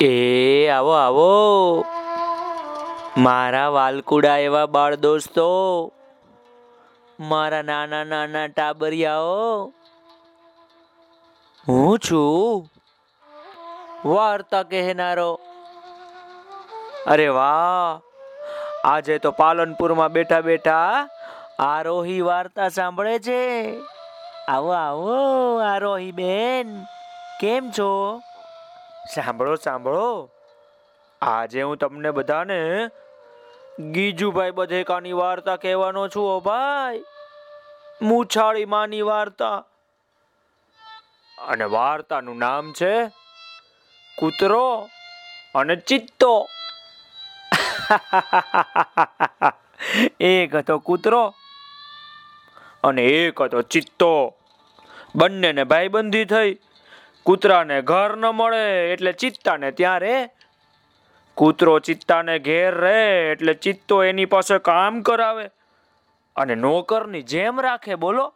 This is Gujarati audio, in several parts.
એ, આવો આવો. મારા વાલકુડા એવા બાળ દોસ્તો. મારા નાના નાના ટાબરિયાઓ. હું છું. વાર્તા કહેનારો. અરે વાહ. આજે તો પાલનપુરમાં બેઠા બેઠા આરોહી વાર્તા સાંભળે છે. આવો આવો, આરોહી બેન. કેમ છો? સાંભળો સાંભળો. આજે હું તમને બધાને ગીજુભાઈ બધેકાની વાર્તા કહેવાનો છું, ઓ ભાઈ. મૂછાળી માની વાર્તા. અને વાર્તાનું નામ છે કૂતરો અને ચિત્તો. એક હતો કૂતરો અને એક હતો ચિત્તો. બંનેને ભાઈબંધી થઈ. કૂતરાને ઘર ન મળે એટલે ચિત્તાને ત્યાં રે. કૂતરો ચિત્તાને ઘેર રહે એટલે ચિત્તો એની પાસે કામ કરાવે અને નોકરની જેમ રાખે, બોલો.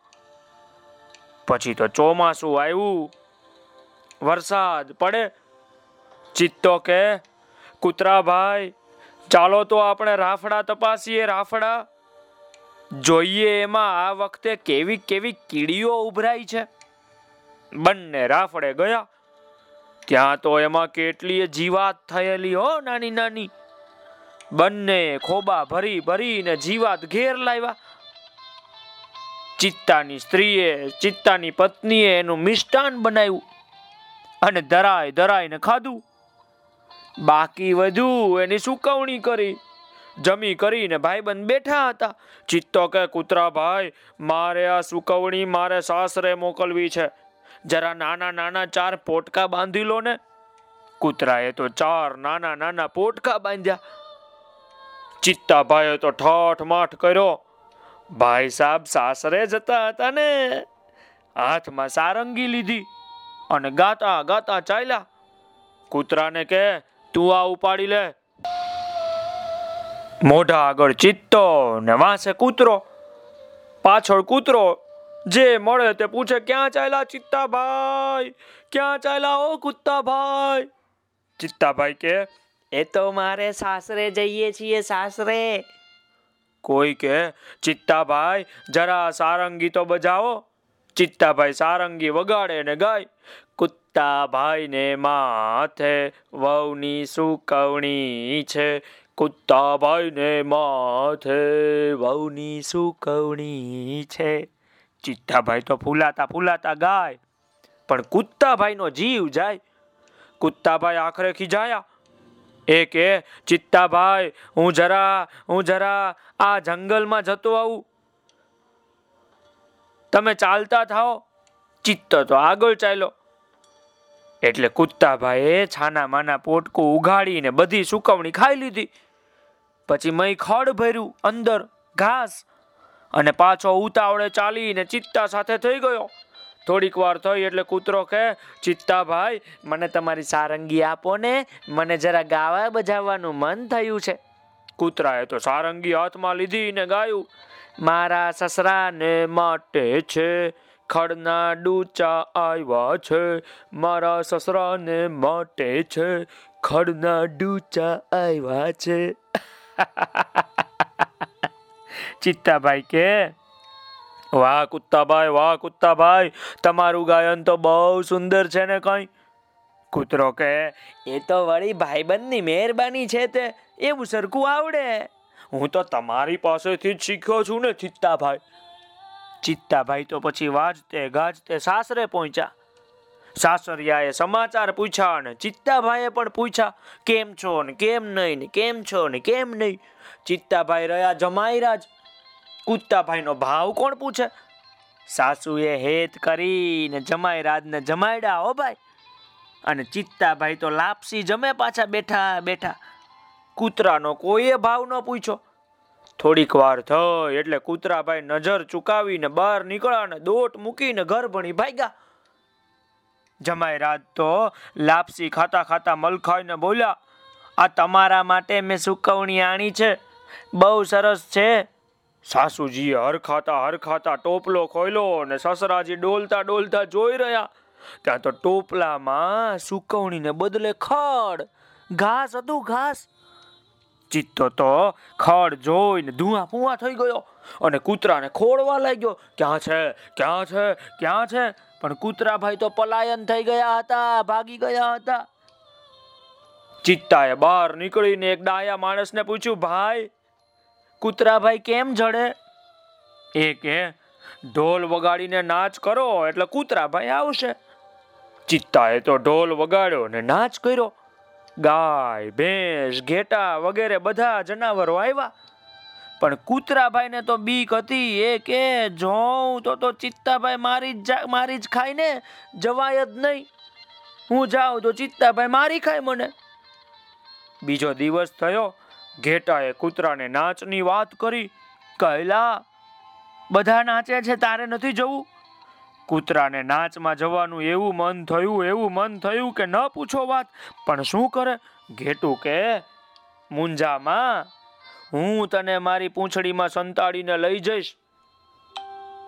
પછી તો ચોમાસું આવ્યું, વરસાદ પડે. ચિત્તો કે કૂતરા ભાઈ, ચાલો તો આપણે રાફડા તપાસીએ, રાફડા. જોઈએ એમાં આ વખતે કેવી કેવી કીડીઓ ઉભરાઈ છે. બંને રાફડે ગયા. ત્યાં તો એમાં કેટલીય જીવાત થયેલી હો નાની નાની. બંને ખોબા ભરી ભરીને જીવાત ઘેર લાવ્યા. ચિત્તાની સ્ત્રીએ ચિત્તાની પત્નીએ એનું મિષ્ટાન બનાવ્યું અને ધરાય ધરાઈને ખાધું. બાકી વધુ એની સુકવણી કરી. જમી કરીને ભાઈબંધ બેઠા હતા. ચિત્તો કે કૂતરા ભાઈ, મારે આ સુકવણી મારે સાસરે મોકલવી છે. જરા નાના નાના ચાર પોટકા બાંધી લો ને. કૂતરાએ તો ચાર નાના નાના પોટકા બાંધ્યા. ચિત્તાભાઈએ તો ઠઠ માઠ કર્યો. ભાઈ સાહેબ સાસરે જતા હતા ને. હાથમાં સારંગી લીધી અને ગાતા ગાતા ચાલ્યા. કૂતરાને કે તું આ ઉપાડી લે. મોઢા આગળ ચિત્તો ને વાંસે કૂતરો. પાછળ કૂતરો જે મળે તે પૂછે ક્યાં ચાલ્યા ચિત્તાભાઈ? ક્યાં ચાલ્યા ઓ કુત્તાભાઈ? ચિત્તાભાઈ કે એ તો મારે સાસરે જઈએ છીએ સાસરે. કોઈ કે ચિત્તાભાઈ જરા સારંગી તો બજાવો. ચિત્તાભાઈ સારંગી વગાડે ને ગાય. કુત્તાભાઈ ને માથે વહુની સુકવણી છે. કુત્તાભાઈ ને માથે વહુની સુકવણી છે. ચિત્તાભાઈ તો ફૂલાતા ફૂલાતા ગાય. પણ કુત્તાભાઈનો જીવ જાય. કુત્તાભાઈ આખરે ખીજાયા. એ કે ચિત્તાભાઈ, હું જરા હું જરા આ જંગલમાં જતો આવું. તમે ચાલતા થાઓ. ચિત્ત તો આગળ ચાલ્યો. એટલે કુત્તાભાઈએ છાના માના પોટકું ઉઘાડીને બધી સુકવણી ખાઈ લીધી. પછી મય ખડ ભર્યું અંદર, ઘાસ અને પાછો ઉતાવળે ચાલીને ચિત્તા સાથે થઈ ગયો. થોડીક વાર થઈ એટલે કૂતરો કે ચિત્તાભાઈ મને તમારી સારંગી આપો ને, મને જરા ગાવા બજાવવાનું મન થયું છે. કૂતરાએ તો સારંગી હાથમાં લીધી ને ગાયું. મારા સસરાને માટે છે, ખડના ડૂચા આવ્યા છે, મારા સસરાને માટે છે, ખડના ડૂચા આવ્યા છે. ચિત્તાભાઈ કે? વાહ કુત્તાભાઈ વાહ કુત્તાભાઈ, તમારું ગાયન તો બહુ સુંદર છે ને કઈ. કૂતરો કે, એ તો વળી ભાઈબંધની મહેરબાની છે તે, એવું સરખું આવડે. હું તો તમારી પાસેથી જ શીખ્યો છું ને, ચિત્તાભાઈ. ચિત્તાભાઈ તો પછી વાજતે ગાજતે સાસરે પહોંચ્યા. સાસરિયાએ સમાચાર પૂછ્યા અને ચિત્તાભાઈએ પણ પૂછ્યા, કેમ છો ને, કેમ નહીં ને, કેમ છો ને, કેમ નહીં? ચિત્તાભાઈ રહ્યા જમાઈરાજ કુત્તાભાઈનો ભાવ કોણ પૂછે? સાસુએ હેત કરીને જમાઈરાજને જમાડ્યા હો ભાઈ. અને ચિત્તાભાઈ તો લાપસી જમે પાછા બેઠા બેઠા. કૂતરાનો કોઈએ ભાવ ન પૂછ્યો. થોડીક વાર થઈ એટલે કૂતરાભાઈ નજર ચુકાવીને બહાર નીકળ્યા ને દોટ મૂકીને ઘર ભણી ભાગ્યા. જમાઈ રાત તો લાપસી ખાતા ખાતા મલખાઈને બોલ્યા, આ તમારા માટે મેં સુકવણી આણી છે. બહુ સરસ છે. સાસુજીએ હરખાતા હરખાતા ટોપલો ખોલ્યો અને સસરાજી ડોલતા ડોલતા જોઈ રહ્યા. ત્યાં તો ટોપલામાં સુકવણીને બદલે ખડ, ઘાસ હતું, ઘાસ. ચિત્તો તો ખડ જોઈને ધુઆ પુઆ થઈ ગયો અને કૂતરાને ખોળવા લાગ્યો. ક્યાં છે? ક્યાં છે? ક્યાં છે? પણ કૂતરા ભાઈ તો પલાયન થઈ ગયા હતા, ભાગી ગયા હતા. ચિત્તાએ બહાર નીકળીને એક ડાયા માણસને પૂછ્યું, ભાઈ કૂતરાભાઈ કેમ જડે? એ કે ઢોલ વગાડીને નાચ કરો એટલે કૂતરાભાઈ આવશે. ચિત્તાએ તો ઢોલ વગાડ્યો ને નાચ કર્યો. ગાય, ભેંસ, ઘેટા વગેરે બધા જનાવરો આવ્યા. પણ કૂતરાભાઈને તો બીક હતી. એ કે જોઉં તો તો ચિત્તાભાઈ મારી જ મારી જ ખાઈને જવાય જ નહીં. હું જાઉં તો ચિત્તાભાઈ મારી ખાય મને. બીજો દિવસ થયો. ઘેટાએ કૂતરાને નાચની વાત કરી કહેલા બધા નાચે છે, તારે નથી જવું? કૂતરાને નાચમાં જવાનું એવું મન થયું, એવું મન થયું કે ન પૂછો વાત. પણ શું કરે? ઘેટું કે, મુંજામાં, હું તને મારી પૂંછડીમાં સંતાડીને લઈ જઈશ.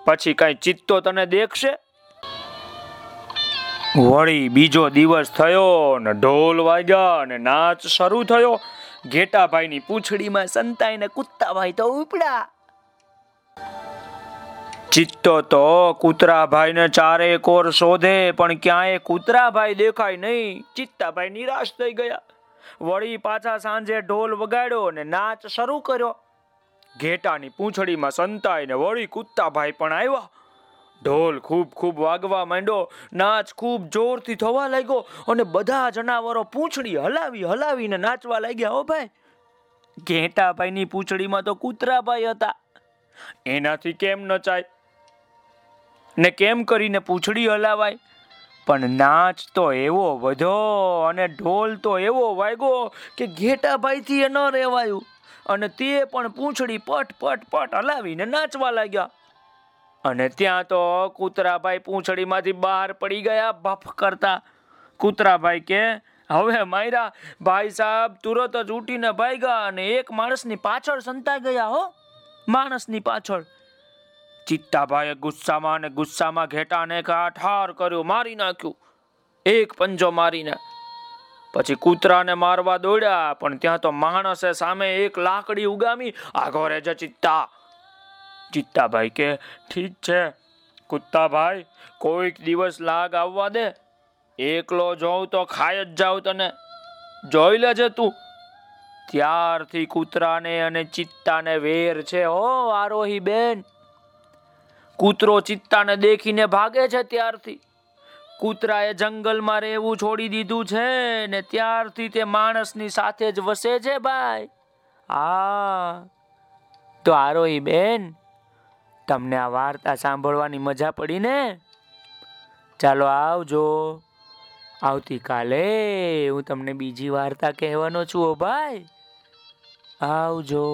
પછી કઈ ચિત્તો તને દેખશે? વળી બીજો દિવસ થયો ને ઢોલ વાગ્યા ને નાચ શરૂ થયો. ઘેટાભાઈની પૂંછડીમાં સંતાઈને કૂદતાભાઈ તો ઉપડ્યા ચિત્તો તો કૂતરાભાઈને ચારે કોર શોધે, પણ ક્યાંય કૂતરાભાઈ દેખાય નહીં. ચિત્તાભાઈ નિરાશ થઈ ગયા. વળી પાછા સાંજે ઢોલ વગાડ્યો અને નાચ શરૂ કર્યો. ઘેટાની પૂંછડીમાં સંતાઈને વળી કૂતાભાઈ પણ આવ્યા. ઢોલ ખૂબ ખૂબ વાગવા માંડ્યો. નાચ ખૂબ જોરથી થવા લાગ્યો અને બધા જનાવરો પૂંછડી હલાવી હલાવીને નાચવા લાગ્યા હો ભાઈ, ઘેટાભાઈની પૂંછડીમાં તો કૂતરાભાઈ હતા. એનાથી કેમ નચાય? ને કેમ કરીને પૂંછડી હલાવાય? પણ નાચ તો એવો વધો અને ઢોલ તો એવો વાગ્યો કે ઘેટાભાઈથી એ ન રહેવાયું અને તે પણ પૂંછડી પટ પટ પટ હલાવીને નાચવા લાગ્યા. અને ત્યાં તો કૂતરાભાઈ પૂંછડીમાંથી બહાર પડી ગયા બફ કરતા. કૂતરાભાઈ કે, હવે માયરા, ભાઈ સાહેબ તુરત જ ઉઠીને ભાગ્યા અને એક માણસની પાછળ સંતાઈ ગયા હો, માણસની પાછળ. ચિત્તાભાઈએ ગુસ્સામાં અને ગુસ્સામાં ઘેટાને ઠાર કર્યો, મારી નાખ્યું. એક પંજો મારીને. પછી કૂતરાને મારવા દોડ્યા, પણ ત્યાં તો માણસે સામે એક લાકડી ઉગામી, આ ઘોરે જ ચિત્તા. ચિત્તાભાઈ કે, ઠીક છે, કુત્તાભાઈ, કોઈક દિવસ લાગ આવવા દે. એકલો જોઉં તો ખાઈ જ જાઉં તને. જોઈ લેજે તું. ત્યારથી કૂતરાને અને ચિત્તાને વેર છે હો, આરોહી બેન. કૂતરો ચિત્તાને દેખીને ભાગે છે ત્યારથી. કૂતરાએ જંગલમાં રહેવું છોડી દીધું છે ને ત્યારથી તે માણસની સાથે જ વસે છે, ભાઈ. હા તો આરોહી બેન તમને આ વાર્તા સાંભળવાની મજા પડી ને? ચાલો આવજો. આવતીકાલે હું તમને બીજી વાર્તા કહેવાનો છું હો ભાઈ. આવજો.